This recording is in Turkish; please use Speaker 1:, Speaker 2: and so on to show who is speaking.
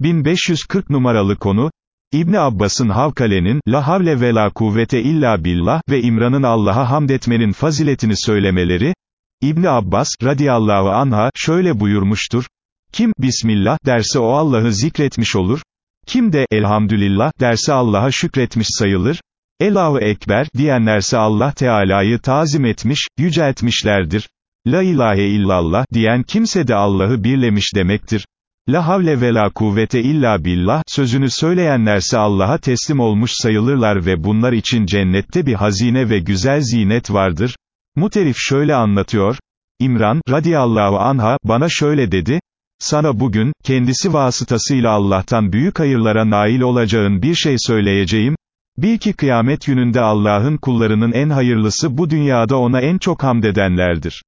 Speaker 1: 1540 numaralı konu, İbni Abbas'ın Havkale'nin, la havle ve la kuvvete illa billah ve İmran'ın Allah'a hamd etmenin faziletini söylemeleri, İbni Abbas, radiyallahu anha, şöyle buyurmuştur, kim, Bismillah, derse o Allah'ı zikretmiş olur, kim de, elhamdülillah, derse Allah'a şükretmiş sayılır, Allahu Ekber, diyenlerse Allah Teala'yı tazim etmiş, yüceltmişlerdir. La ilahe illallah, diyen kimse de Allah'ı birlemiş demektir. La havle ve la kuvvete illa billah, sözünü söyleyenlerse Allah'a teslim olmuş sayılırlar ve bunlar için cennette bir hazine ve güzel zinet vardır. Muterif şöyle anlatıyor, İmran, radiyallahu anha, bana şöyle dedi, sana bugün, kendisi vasıtasıyla Allah'tan büyük hayırlara nail olacağın bir şey söyleyeceğim, Bil ki kıyamet gününde Allah'ın kullarının en hayırlısı bu dünyada ona en çok hamd edenlerdir.